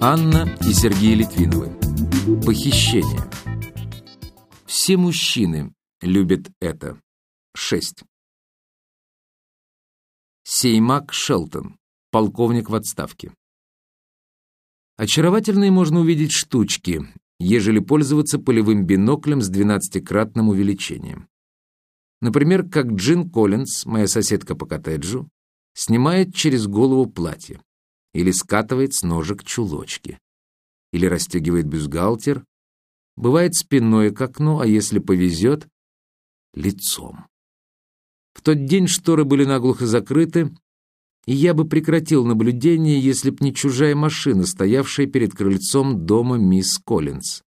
Анна и Сергей Литвиновы. Похищение. Все мужчины любят это. 6. Сеймак Шелтон, полковник в отставке. Очаровательные можно увидеть штучки, ежели пользоваться полевым биноклем с 12-кратным увеличением. Например, как Джин Коллинз, моя соседка по коттеджу, снимает через голову платье или скатывает с ножек чулочки, или расстегивает бюстгальтер, бывает спиной к окну, а если повезет, лицом. В тот день шторы были наглухо закрыты, и я бы прекратил наблюдение, если б не чужая машина, стоявшая перед крыльцом дома мисс Коллинз.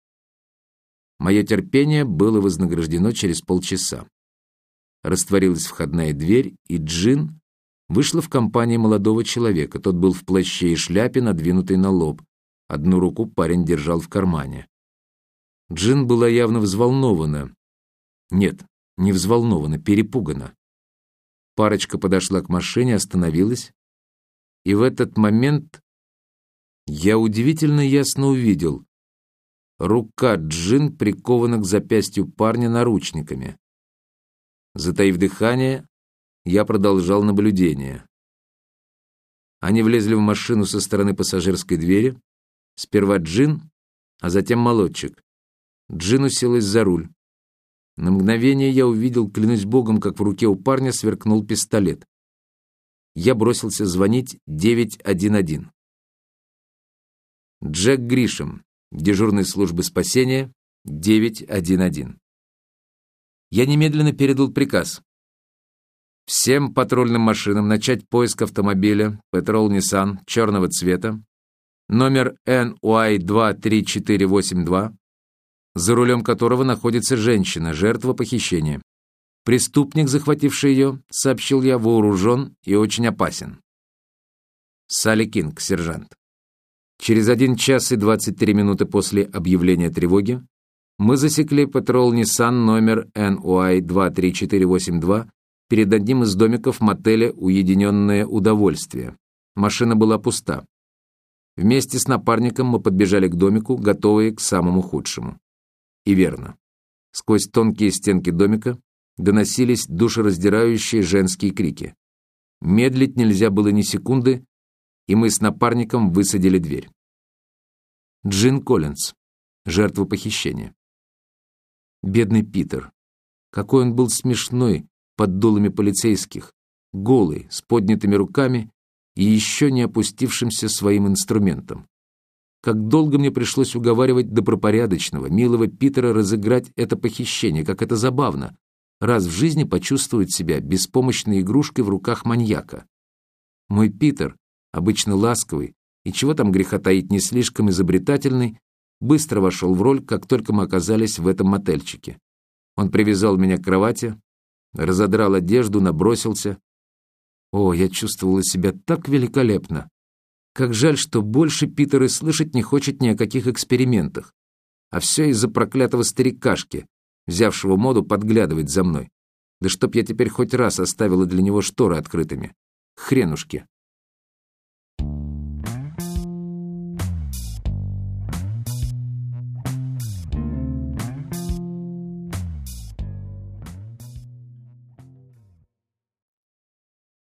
Мое терпение было вознаграждено через полчаса. Растворилась входная дверь, и Джин вышла в компании молодого человека. Тот был в плаще и шляпе, надвинутой на лоб. Одну руку парень держал в кармане. Джин была явно взволнована. Нет, не взволнована, перепугана. Парочка подошла к машине, остановилась, и в этот момент я удивительно ясно увидел. Рука Джин прикована к запястью парня наручниками. Затаив дыхание, я продолжал наблюдение. Они влезли в машину со стороны пассажирской двери. Сперва Джин, а затем молодчик. Джин уселась за руль. На мгновение я увидел, клянусь богом, как в руке у парня сверкнул пистолет. Я бросился звонить 911. Джек Гришем, дежурной службы спасения, 911. Я немедленно передал приказ. Всем патрульным машинам начать поиск автомобиля Petrol Nissan черного цвета, номер NY23482, за рулем которого находится женщина, жертва похищения. Преступник, захвативший ее, сообщил я, вооружен и очень опасен. Салли Кинг, сержант. Через один час и 23 минуты после объявления тревоги мы засекли патрол Nissan номер NY23482 перед одним из домиков мотеля «Уединенное удовольствие». Машина была пуста. Вместе с напарником мы подбежали к домику, готовые к самому худшему. И верно. Сквозь тонкие стенки домика доносились душераздирающие женские крики. Медлить нельзя было ни секунды, и мы с напарником высадили дверь. Джин Коллинз, жертва похищения. Бедный Питер. Какой он был смешной под дулами полицейских, голый, с поднятыми руками и еще не опустившимся своим инструментом. Как долго мне пришлось уговаривать добропорядочного, милого Питера разыграть это похищение, как это забавно, раз в жизни почувствовать себя беспомощной игрушкой в руках маньяка. Мой Питер, обычно ласковый и чего там греха таить не слишком изобретательный, быстро вошел в роль, как только мы оказались в этом мотельчике. Он привязал меня к кровати, разодрал одежду, набросился. О, я чувствовала себя так великолепно. Как жаль, что больше Питер и слышать не хочет ни о каких экспериментах. А все из-за проклятого старикашки, взявшего моду подглядывать за мной. Да чтоб я теперь хоть раз оставила для него шторы открытыми. Хренушки.